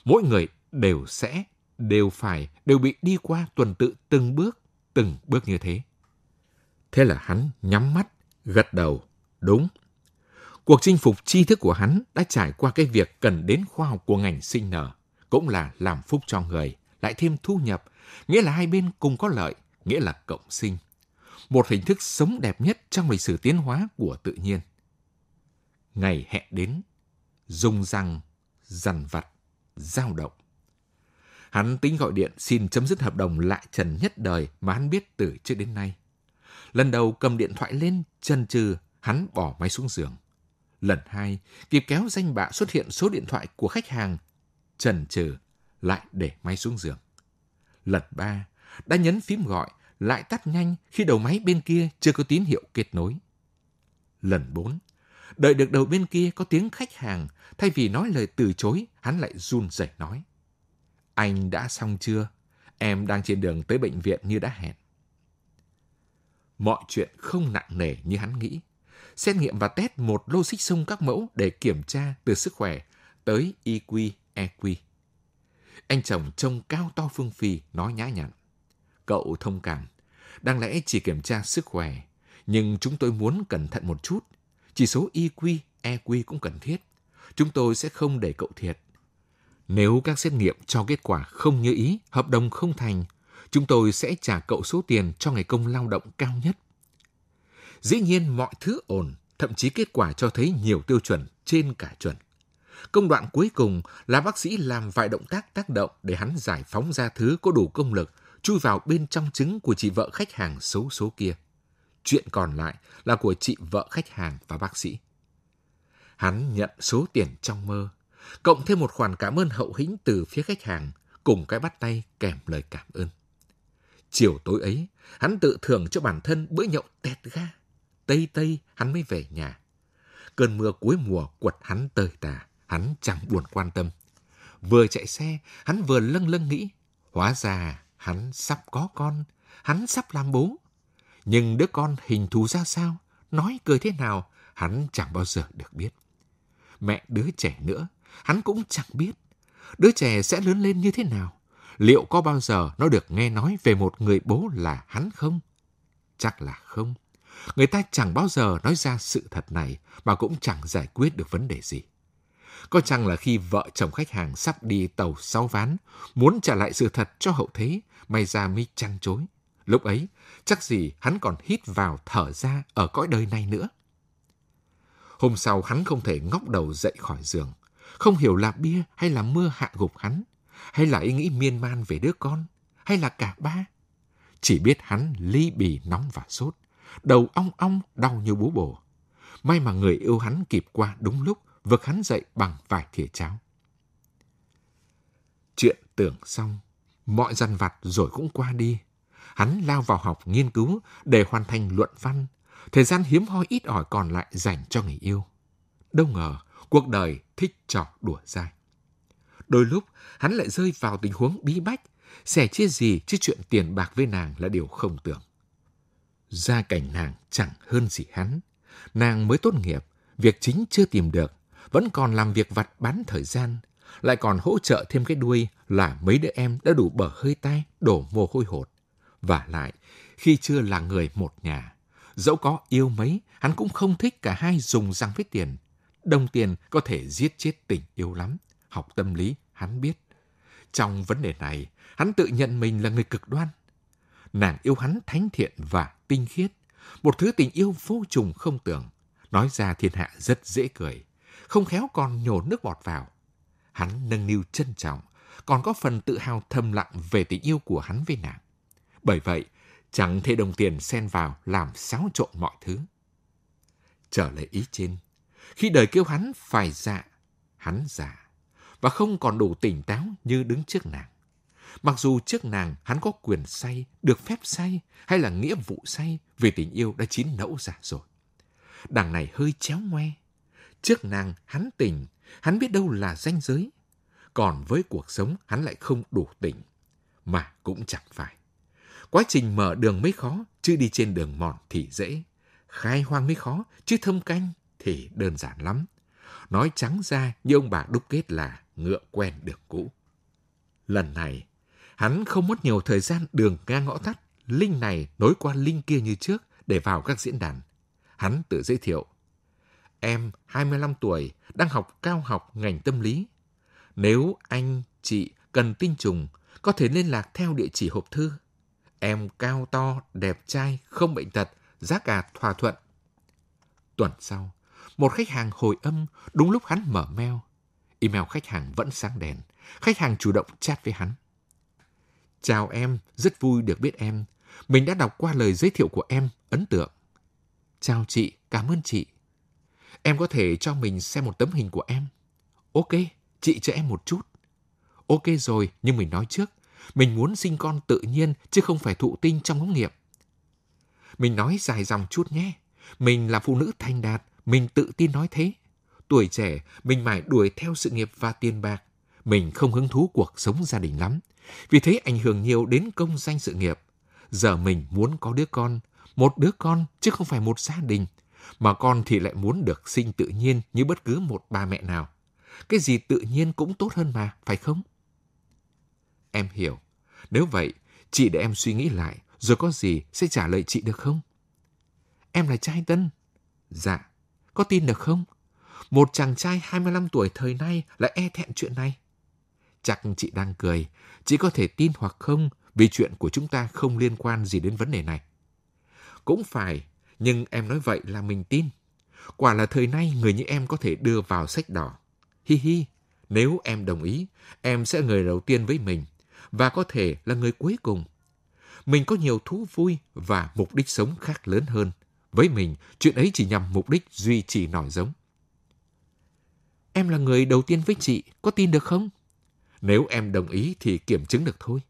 Mỗi người đều sẽ, đều phải, đều bị đi qua tuần tự từng bước, từng bước như thế. Thế là hắn nhắm mắt, gật đầu. Đúng. Cuộc chinh phục tri thức của hắn đã trải qua cái việc cần đến khoa học của ngành sinh nở, cũng là làm phúc cho người, lại thêm thu nhập, nghĩa là hai bên cùng có lợi, nghĩa là cộng sinh. Một hình thức sống đẹp nhất trong lịch sử tiến hóa của tự nhiên. Ngày hẹn đến, dùng răng, dằn vặt, dao động. Hắn tính gọi điện xin chấm dứt hợp đồng lại trần nhất đời mà hắn biết từ trước đến nay. Lần đầu cầm điện thoại lên, chân trừ, hắn bỏ máy xuống giường. Lần hai, kịp kéo danh bạ xuất hiện số điện thoại của khách hàng, trần trừ, lại để máy xuống giường. Lần ba, đã nhấn phím gọi, lại tắt nhanh khi đầu máy bên kia chưa có tín hiệu kết nối. Lần bốn, đợi được đầu bên kia có tiếng khách hàng, thay vì nói lời từ chối, hắn lại run rẩy nói. Anh đã xong chưa? Em đang trên đường tới bệnh viện như đã hẹn. Mọi chuyện không nặng nề như hắn nghĩ. Xét nghiệm và test một lô xích sông các mẫu để kiểm tra từ sức khỏe tới EQ, EQ. Anh chồng trông cao to phương phi, nói nhã nhặn. Cậu thông cảm, đáng lẽ chỉ kiểm tra sức khỏe, nhưng chúng tôi muốn cẩn thận một chút. Chỉ số IQ, EQ cũng cần thiết. Chúng tôi sẽ không để cậu thiệt. Nếu các xét nghiệm cho kết quả không như ý, hợp đồng không thành, chúng tôi sẽ trả cậu số tiền cho ngày công lao động cao nhất. Dĩ nhiên mọi thứ ổn, thậm chí kết quả cho thấy nhiều tiêu chuẩn trên cả chuẩn. Công đoạn cuối cùng là bác sĩ làm vài động tác tác động để hắn giải phóng ra thứ có đủ công lực chui vào bên trong trứng của chị vợ khách hàng xấu số kia. Chuyện còn lại là của chị vợ khách hàng và bác sĩ. Hắn nhận số tiền trong mơ, cộng thêm một khoản cảm ơn hậu hĩnh từ phía khách hàng, cùng cái bắt tay kèm lời cảm ơn. Chiều tối ấy, hắn tự thưởng cho bản thân bữa nhậu tẹt ga. Tây Tây hắn mới về nhà. Cơn mưa cuối mùa quật hắn tơi tả, hắn chẳng buồn quan tâm. Vừa chạy xe, hắn vừa lâng lâng nghĩ, hóa ra hắn sắp có con, hắn sắp làm bố. Nhưng đứa con hình thù ra sao, nói cười thế nào, hắn chẳng bao giờ được biết. Mẹ đứa trẻ nữa, hắn cũng chẳng biết. Đứa trẻ sẽ lớn lên như thế nào? Liệu có bao giờ nó được nghe nói về một người bố là hắn không? Chắc là không. Người ta chẳng bao giờ nói ra sự thật này mà cũng chẳng giải quyết được vấn đề gì. Có chăng là khi vợ chồng khách hàng sắp đi tàu sáu ván, muốn trả lại sự thật cho hậu thế, may ra mới chăn chối. Lúc ấy, chắc gì hắn còn hít vào thở ra ở cõi đời này nữa. Hôm sau hắn không thể ngóc đầu dậy khỏi giường, không hiểu là bia hay là mưa hạ gục hắn, hay là ý nghĩ miên man về đứa con, hay là cả ba. Chỉ biết hắn ly bì nóng và sốt, đầu ong ong đau như bú bổ. May mà người yêu hắn kịp qua đúng lúc, vực hắn dậy bằng vài thìa cháo. Chuyện tưởng xong, mọi dằn vặt rồi cũng qua đi. Hắn lao vào học nghiên cứu để hoàn thành luận văn. Thời gian hiếm hoi ít ỏi còn lại dành cho người yêu. Đâu ngờ, cuộc đời thích trò đùa dai. Đôi lúc, hắn lại rơi vào tình huống bí bách, sẻ chia gì chứ chuyện tiền bạc với nàng là điều không tưởng. Gia cảnh nàng chẳng hơn gì hắn. Nàng mới tốt nghiệp, việc chính chưa tìm được, vẫn còn làm việc vặt bán thời gian, lại còn hỗ trợ thêm cái đuôi là mấy đứa em đã đủ bở hơi tay, đổ mồ hôi hột. Và lại, khi chưa là người một nhà, Dẫu có yêu mấy, hắn cũng không thích cả hai dùng răng với tiền. Đồng tiền có thể giết chết tình yêu lắm. Học tâm lý, hắn biết. Trong vấn đề này, hắn tự nhận mình là người cực đoan. Nàng yêu hắn thánh thiện và tinh khiết, một thứ tình yêu vô trùng không tưởng. Nói ra thiên hạ rất dễ cười, không khéo còn nhổ nước bọt vào. Hắn nâng niu trân trọng, còn có phần tự hào thầm lặng về tình yêu của hắn với nàng. Bởi vậy, chẳng thể đồng tiền xen vào làm xáo trộn mọi thứ. Trở lại ý trên, khi đời kêu hắn phải dạ, hắn dạ, và không còn đủ tỉnh táo như đứng trước nàng. Mặc dù trước nàng hắn có quyền say, được phép say hay là nghĩa vụ say vì tình yêu đã chín nẫu ra rồi. Đằng này hơi chéo ngoe. Trước nàng hắn tỉnh, hắn biết đâu là ranh giới. Còn với cuộc sống hắn lại không đủ tỉnh. Mà cũng chẳng phải. Quá trình mở đường mới khó, chứ đi trên đường mòn thì dễ. Khai hoang mới khó, chứ thâm canh thì đơn giản lắm. Nói trắng ra như ông bà đúc kết là ngựa quen đường cũ. Lần này, hắn không mất nhiều thời gian đường ngang ngõ tắt, linh này nối qua linh kia như trước để vào các diễn đàn. Hắn tự giới thiệu. Em 25 tuổi, đang học cao học ngành tâm lý. Nếu anh, chị cần tinh trùng, có thể liên lạc theo địa chỉ hộp thư. Em cao to, đẹp trai, không bệnh tật, giá cả thỏa thuận. Tuần sau, một khách hàng hồi âm đúng lúc hắn mở mail. Email khách hàng vẫn sáng đèn. Khách hàng chủ động chat với hắn. Chào em, rất vui được biết em. Mình đã đọc qua lời giới thiệu của em, ấn tượng. Chào chị, cảm ơn chị. Em có thể cho mình xem một tấm hình của em. Ok, chị cho em một chút. Ok rồi, nhưng mình nói trước, mình muốn sinh con tự nhiên chứ không phải thụ tinh trong ống nghiệm. Mình nói dài dòng chút nhé. Mình là phụ nữ thành đạt, mình tự tin nói thế. Tuổi trẻ, mình mải đuổi theo sự nghiệp và tiền bạc. Mình không hứng thú cuộc sống gia đình lắm. Vì thế ảnh hưởng nhiều đến công danh sự nghiệp. Giờ mình muốn có đứa con, một đứa con chứ không phải một gia đình. Mà con thì lại muốn được sinh tự nhiên như bất cứ một bà mẹ nào. Cái gì tự nhiên cũng tốt hơn mà, phải không? Em hiểu. Nếu vậy, chị để em suy nghĩ lại, rồi có gì sẽ trả lời chị được không? Em là trai tân. Dạ. Có tin được không? Một chàng trai 25 tuổi thời nay lại e thẹn chuyện này. Chắc chị đang cười. Chị có thể tin hoặc không vì chuyện của chúng ta không liên quan gì đến vấn đề này. Cũng phải, nhưng em nói vậy là mình tin. Quả là thời nay người như em có thể đưa vào sách đỏ. Hi hi, nếu em đồng ý, em sẽ người đầu tiên với mình và có thể là người cuối cùng. Mình có nhiều thú vui và mục đích sống khác lớn hơn. Với mình, chuyện ấy chỉ nhằm mục đích duy trì nòi giống. Em là người đầu tiên với chị, có tin được không? Nếu em đồng ý thì kiểm chứng được thôi.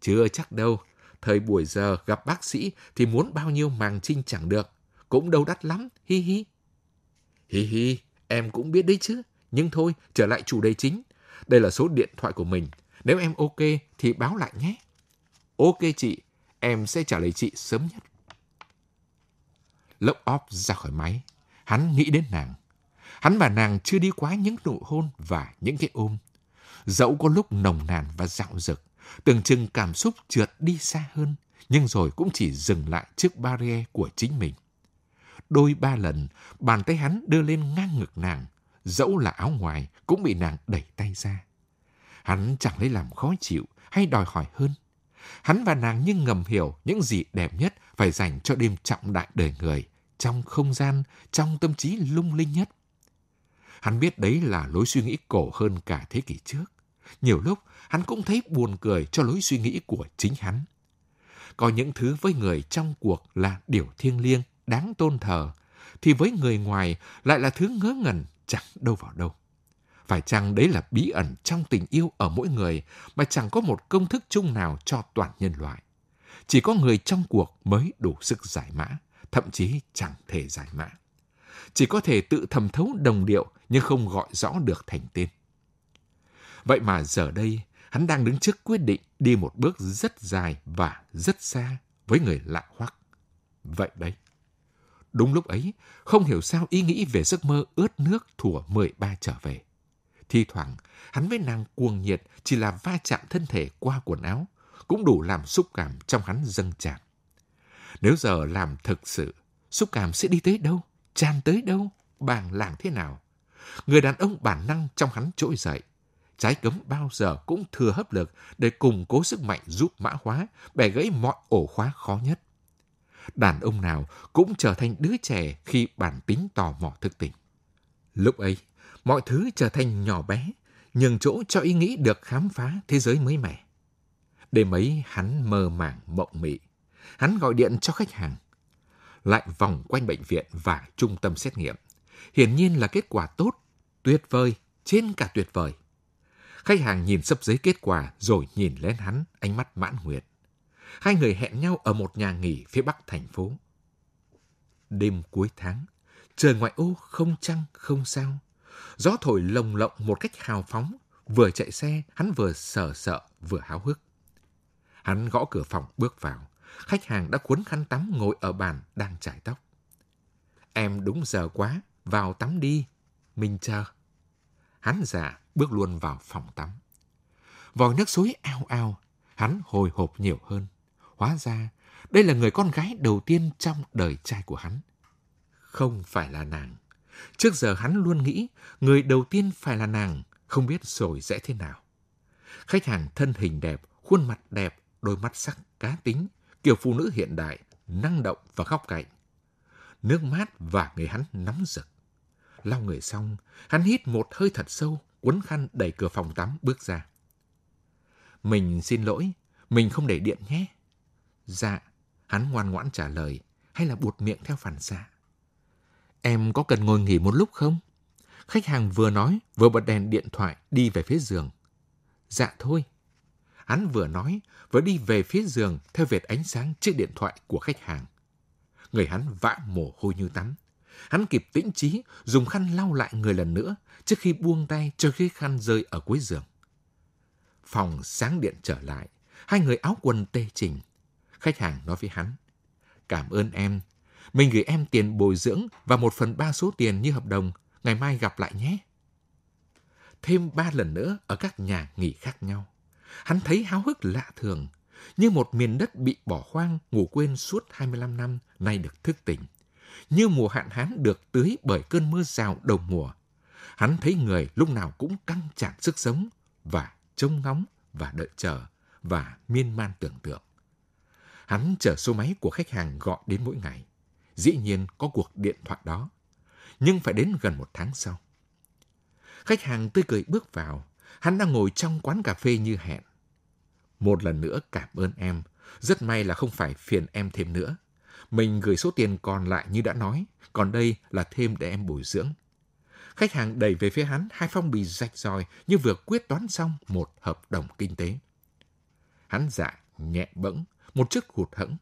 Chưa chắc đâu. Thời buổi giờ gặp bác sĩ thì muốn bao nhiêu màng trinh chẳng được. Cũng đâu đắt lắm, hi hi. Hi hi, em cũng biết đấy chứ. Nhưng thôi, trở lại chủ đề chính. Đây là số điện thoại của mình. Nếu em ok thì báo lại nhé. Ok chị, em sẽ trả lời chị sớm nhất. Lốc óp ra khỏi máy. Hắn nghĩ đến nàng. Hắn và nàng chưa đi quá những nụ hôn và những cái ôm. Dẫu có lúc nồng nàn và dạo dực, tưởng chừng cảm xúc trượt đi xa hơn, nhưng rồi cũng chỉ dừng lại trước barrier của chính mình. Đôi ba lần, bàn tay hắn đưa lên ngang ngực nàng, dẫu là áo ngoài cũng bị nàng đẩy tay ra. Hắn chẳng lấy làm khó chịu hay đòi hỏi hơn. Hắn và nàng nhưng ngầm hiểu những gì đẹp nhất phải dành cho đêm trọng đại đời người, trong không gian, trong tâm trí lung linh nhất. Hắn biết đấy là lối suy nghĩ cổ hơn cả thế kỷ trước. Nhiều lúc, hắn cũng thấy buồn cười cho lối suy nghĩ của chính hắn. Có những thứ với người trong cuộc là điều thiêng liêng, đáng tôn thờ, thì với người ngoài lại là thứ ngớ ngẩn, chẳng đâu vào đâu. Phải chăng đấy là bí ẩn trong tình yêu ở mỗi người mà chẳng có một công thức chung nào cho toàn nhân loại. Chỉ có người trong cuộc mới đủ sức giải mã, thậm chí chẳng thể giải mã. Chỉ có thể tự thầm thấu đồng điệu nhưng không gọi rõ được thành tên. Vậy mà giờ đây, hắn đang đứng trước quyết định đi một bước rất dài và rất xa với người lạ hoắc. Vậy đấy. Đúng lúc ấy, không hiểu sao ý nghĩ về giấc mơ ướt nước thủa 13 trở về. Thi thoảng, hắn với nàng cuồng nhiệt chỉ là va chạm thân thể qua quần áo, cũng đủ làm xúc cảm trong hắn dâng tràn. Nếu giờ làm thực sự, xúc cảm sẽ đi tới đâu, tràn tới đâu, bàng làng thế nào. Người đàn ông bản năng trong hắn trỗi dậy. Trái cấm bao giờ cũng thừa hấp lực để củng cố sức mạnh giúp mã hóa, bẻ gãy mọi ổ khóa khó nhất. Đàn ông nào cũng trở thành đứa trẻ khi bản tính tò mò thức tỉnh. Lúc ấy, mọi thứ trở thành nhỏ bé, nhường chỗ cho ý nghĩ được khám phá thế giới mới mẻ. Đêm ấy hắn mơ màng mộng mị. Hắn gọi điện cho khách hàng. Lại vòng quanh bệnh viện và trung tâm xét nghiệm. Hiển nhiên là kết quả tốt, tuyệt vời, trên cả tuyệt vời. Khách hàng nhìn sấp giấy kết quả rồi nhìn lên hắn, ánh mắt mãn nguyện. Hai người hẹn nhau ở một nhà nghỉ phía bắc thành phố. Đêm cuối tháng, trời ngoại ô không trăng không sao. Gió thổi lồng lộng một cách hào phóng, vừa chạy xe, hắn vừa sợ sợ, vừa háo hức. Hắn gõ cửa phòng bước vào. Khách hàng đã cuốn khăn tắm ngồi ở bàn đang chải tóc. Em đúng giờ quá, vào tắm đi. Mình chờ. Hắn giả bước luôn vào phòng tắm. Vòi nước suối ao ao, hắn hồi hộp nhiều hơn. Hóa ra, đây là người con gái đầu tiên trong đời trai của hắn. Không phải là nàng. Trước giờ hắn luôn nghĩ người đầu tiên phải là nàng, không biết rồi sẽ thế nào. Khách hàng thân hình đẹp, khuôn mặt đẹp, đôi mắt sắc, cá tính, kiểu phụ nữ hiện đại, năng động và góc cạnh. Nước mát và người hắn nóng rực. Lau người xong, hắn hít một hơi thật sâu, quấn khăn đẩy cửa phòng tắm bước ra. Mình xin lỗi, mình không để điện nhé. Dạ, hắn ngoan ngoãn trả lời, hay là buột miệng theo phản xạ. Em có cần ngồi nghỉ một lúc không? Khách hàng vừa nói, vừa bật đèn điện thoại đi về phía giường. Dạ thôi. Hắn vừa nói, vừa đi về phía giường theo vệt ánh sáng chiếc điện thoại của khách hàng. Người hắn vã mồ hôi như tắm. Hắn kịp tĩnh trí, dùng khăn lau lại người lần nữa trước khi buông tay cho cái khăn rơi ở cuối giường. Phòng sáng điện trở lại, hai người áo quần tê trình. Khách hàng nói với hắn, cảm ơn em, mình gửi em tiền bồi dưỡng và một phần ba số tiền như hợp đồng, ngày mai gặp lại nhé. Thêm ba lần nữa ở các nhà nghỉ khác nhau. Hắn thấy háo hức lạ thường, như một miền đất bị bỏ hoang, ngủ quên suốt 25 năm, nay được thức tỉnh. Như mùa hạn hán được tưới bởi cơn mưa rào đầu mùa. Hắn thấy người lúc nào cũng căng tràn sức sống và trông ngóng và đợi chờ và miên man tưởng tượng. Hắn chờ số máy của khách hàng gọi đến mỗi ngày. Dĩ nhiên có cuộc điện thoại đó, nhưng phải đến gần một tháng sau. Khách hàng tươi cười bước vào, hắn đang ngồi trong quán cà phê như hẹn. Một lần nữa cảm ơn em, rất may là không phải phiền em thêm nữa. Mình gửi số tiền còn lại như đã nói, còn đây là thêm để em bồi dưỡng. Khách hàng đẩy về phía hắn hai phong bì rạch ròi như vừa quyết toán xong một hợp đồng kinh tế. Hắn dạ nhẹ bẫng, một chiếc hụt hẫng.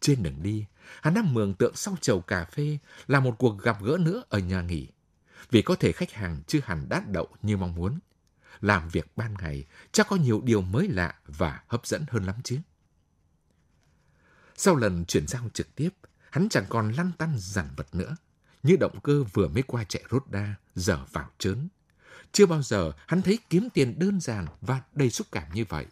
Trên đường đi, hắn đang mường tượng sau chầu cà phê là một cuộc gặp gỡ nữa ở nhà nghỉ. Vì có thể khách hàng chưa hẳn đát đậu như mong muốn. Làm việc ban ngày chắc có nhiều điều mới lạ và hấp dẫn hơn lắm chứ. Sau lần chuyển giao trực tiếp, hắn chẳng còn lăn tăn giản vật nữa. Như động cơ vừa mới qua chạy rốt đa, giờ vào trớn. Chưa bao giờ hắn thấy kiếm tiền đơn giản và đầy xúc cảm như vậy.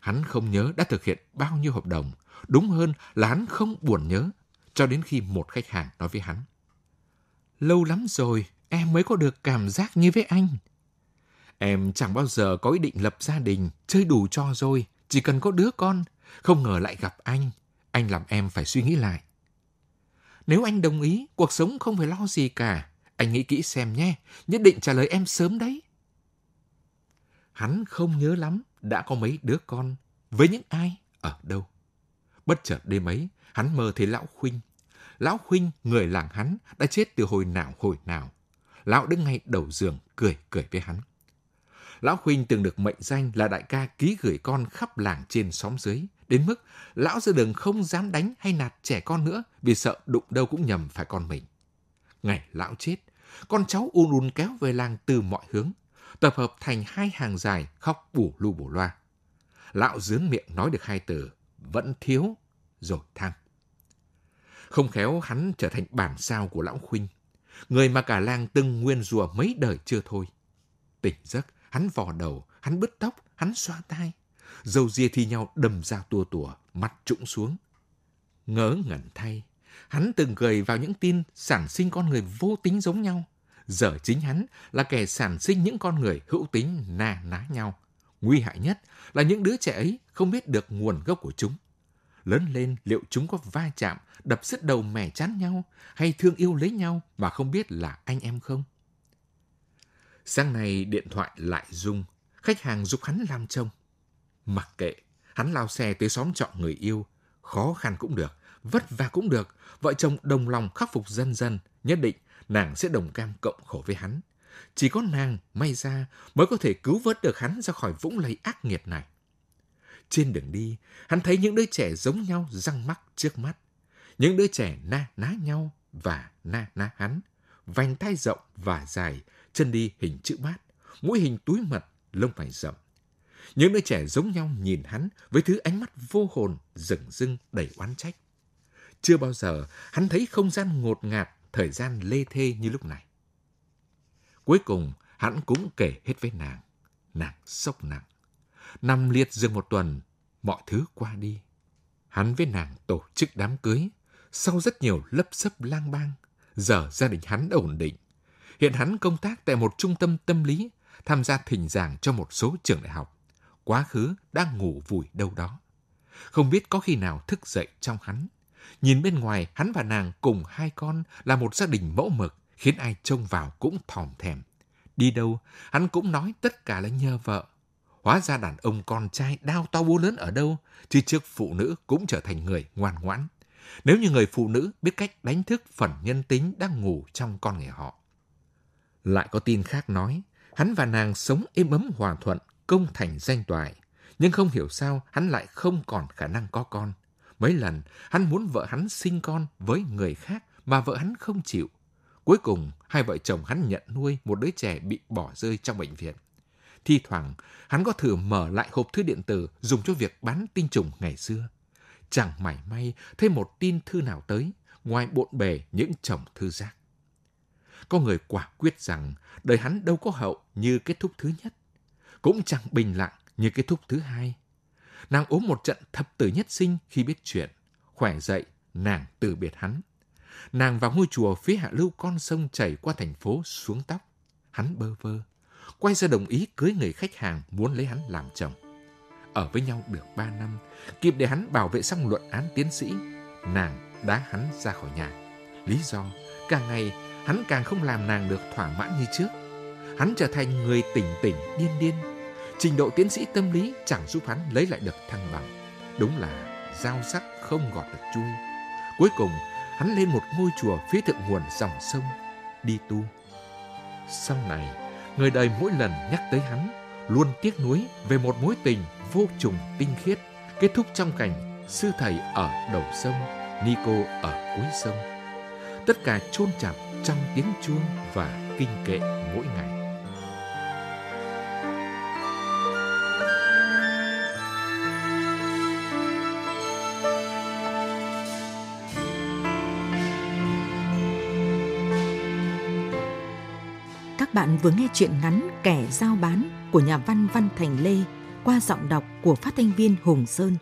Hắn không nhớ đã thực hiện bao nhiêu hợp đồng, đúng hơn là hắn không buồn nhớ, cho đến khi một khách hàng nói với hắn. Lâu lắm rồi, em mới có được cảm giác như với anh. Em chẳng bao giờ có ý định lập gia đình, chơi đủ cho rồi, chỉ cần có đứa con. Không ngờ lại gặp anh, anh làm em phải suy nghĩ lại. Nếu anh đồng ý, cuộc sống không phải lo gì cả. Anh nghĩ kỹ xem nhé, nhất định trả lời em sớm đấy. Hắn không nhớ lắm đã có mấy đứa con, với những ai, ở đâu. Bất chợt đêm ấy, hắn mơ thấy Lão Khuynh. Lão Khuynh, người làng hắn, đã chết từ hồi nào hồi nào. Lão đứng ngay đầu giường, cười cười với hắn. Lão Khuynh từng được mệnh danh là đại ca ký gửi con khắp làng trên xóm dưới, đến mức lão ra đường không dám đánh hay nạt trẻ con nữa vì sợ đụng đâu cũng nhầm phải con mình. Ngày lão chết, con cháu un un kéo về làng từ mọi hướng, tập hợp thành hai hàng dài khóc bù lu bù loa. Lão dướng miệng nói được hai từ, vẫn thiếu, rồi than. Không khéo hắn trở thành bản sao của lão Khuynh, người mà cả làng từng nguyên rùa mấy đời chưa thôi. Tỉnh giấc, hắn vò đầu, hắn bứt tóc, hắn xoa tai. Dâu ria thi nhau đầm ra tua tủa, mặt trũng xuống. Ngớ ngẩn thay, Hắn từng gửi vào những tin sản sinh con người vô tính giống nhau. Giờ chính hắn là kẻ sản sinh những con người hữu tính na ná nhau. Nguy hại nhất là những đứa trẻ ấy không biết được nguồn gốc của chúng. Lớn lên liệu chúng có va chạm, đập sứt đầu mẻ chán nhau hay thương yêu lấy nhau mà không biết là anh em không? Sáng nay điện thoại lại rung, khách hàng giúp hắn làm trông. Mặc kệ, hắn lao xe tới xóm trọ người yêu, khó khăn cũng được, vất vả cũng được, vợ chồng đồng lòng khắc phục dần dần, nhất định nàng sẽ đồng cam cộng khổ với hắn. Chỉ có nàng, may ra, mới có thể cứu vớt được hắn ra khỏi vũng lầy ác nghiệt này. Trên đường đi, hắn thấy những đứa trẻ giống nhau răng mắc trước mắt. Những đứa trẻ na ná nhau và na ná hắn. Vành tay rộng và dài, chân đi hình chữ bát, mũi hình túi mật, lông mày rậm. Những đứa trẻ giống nhau nhìn hắn với thứ ánh mắt vô hồn, rừng rưng đầy oán trách. Chưa bao giờ hắn thấy không gian ngột ngạt, thời gian lê thê như lúc này. Cuối cùng, hắn cũng kể hết với nàng. Nàng sốc nặng. Nằm liệt giường một tuần, mọi thứ qua đi. Hắn với nàng tổ chức đám cưới. Sau rất nhiều lấp sấp lang bang, giờ gia đình hắn đã ổn định. Hiện hắn công tác tại một trung tâm tâm lý, tham gia thỉnh giảng cho một số trường đại học. Quá khứ đang ngủ vùi đâu đó. Không biết có khi nào thức dậy trong hắn. Nhìn bên ngoài, hắn và nàng cùng hai con là một gia đình mẫu mực, khiến ai trông vào cũng thòm thèm. Đi đâu, hắn cũng nói tất cả là nhờ vợ. Hóa ra đàn ông con trai đau to bố lớn ở đâu, chứ trước phụ nữ cũng trở thành người ngoan ngoãn. Nếu như người phụ nữ biết cách đánh thức phần nhân tính đang ngủ trong con người họ. Lại có tin khác nói, hắn và nàng sống êm ấm hòa thuận, công thành danh toại. Nhưng không hiểu sao hắn lại không còn khả năng có con. Mấy lần hắn muốn vợ hắn sinh con với người khác mà vợ hắn không chịu. Cuối cùng, hai vợ chồng hắn nhận nuôi một đứa trẻ bị bỏ rơi trong bệnh viện. Thi thoảng, hắn có thử mở lại hộp thư điện tử dùng cho việc bán tinh trùng ngày xưa. Chẳng mảy may thêm một tin thư nào tới, ngoài bộn bề những chồng thư giác. Có người quả quyết rằng đời hắn đâu có hậu như kết thúc thứ nhất, cũng chẳng bình lặng như kết thúc thứ hai. Nàng ốm một trận thập tử nhất sinh khi biết chuyện, khỏe dậy, nàng từ biệt hắn. Nàng vào ngôi chùa phía hạ lưu con sông chảy qua thành phố xuống tóc. Hắn bơ vơ, quay ra đồng ý cưới người khách hàng muốn lấy hắn làm chồng. Ở với nhau được ba năm, kịp để hắn bảo vệ xong luận án tiến sĩ, nàng đá hắn ra khỏi nhà. Lý do, càng ngày hắn càng không làm nàng được thỏa mãn như trước. Hắn trở thành người tỉnh tỉnh, điên điên. Trình độ tiến sĩ tâm lý chẳng giúp hắn lấy lại được thăng bằng. Đúng là dao sắc không gọt được chui. Cuối cùng, hắn lên một ngôi chùa phía thượng nguồn dòng sông, đi tu. Sau này, người đời mỗi lần nhắc tới hắn, luôn tiếc nuối về một mối tình vô trùng tinh khiết, kết thúc trong cảnh sư thầy ở đầu sông, Nico ở cuối sông. Tất cả chôn chặt trong tiếng chuông và kinh kệ mỗi ngày. Bạn vừa nghe chuyện ngắn Kẻ giao bán của nhà văn Văn Thành Lê qua giọng đọc của phát thanh viên Hùng Sơn.